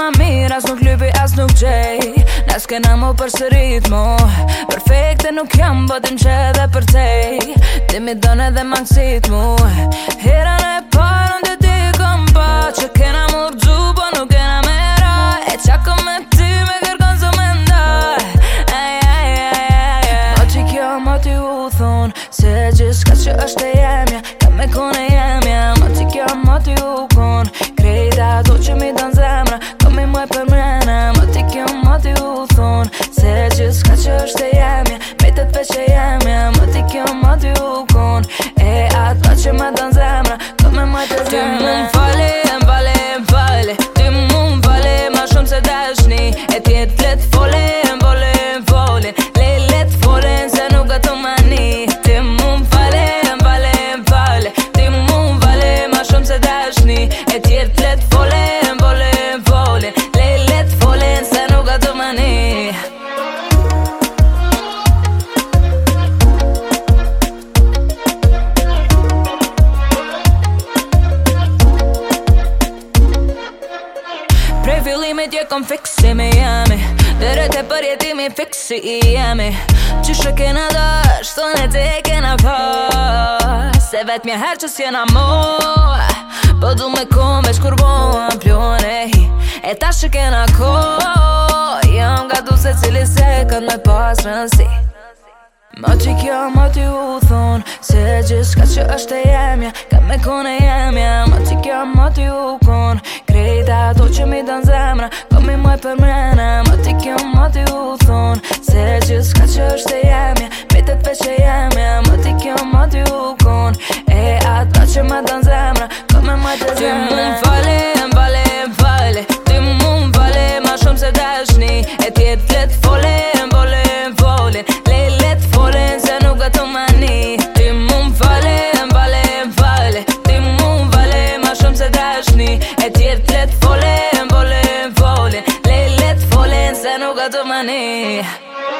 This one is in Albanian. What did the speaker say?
ma mirë As nuk lypi, as nuk gjej Nes kena mu për së ritmo Perfekte nuk jam, bo tim që edhe për tej Ti mi done dhe mangësit mu Hira në e parë, në të ti kom pa Që kena mu për dzu, po nuk kena me ra E qako me ti me kërkon zë me nda Ej, ej, ej, ej, ej Ma që kjo, ma ti u thun Se gjithë ka që është e jemja Ka me kone jemja Ma që kjo, ma ti u kon gjithka që është e jemi Bejtët pe që jemi Më ti kjo më ty u kun E ato që më dan zemra Të me më të zemra Ty më më fali, më fali, më fali Ty më më fali, ma shumë se dashni E tjetë letë je kom fiksi me jemi Dere te për jetimi fiksi i jemi Që shë kena dësh, thonë e të kena pa Se vet mje herë që s'jena mo Po du me kom veç kur bon pion e E ta shë kena ko Jam ga du se cili se këm me pas rënsi Ma t'i kjo, ma t'i u thonë Se gjithë s'ka që është e jemja Ka me kone e jemja Ma t'i kjo, ma t'i u konë Krejta to që mi dan zemra Ka po mi moj për mrena Ma t'i kjo, ma t'i u thonë Se gjithë s'ka që është e jemja Me të let let fallen, fallen, fallen Let let fallen, se nuk ka të mani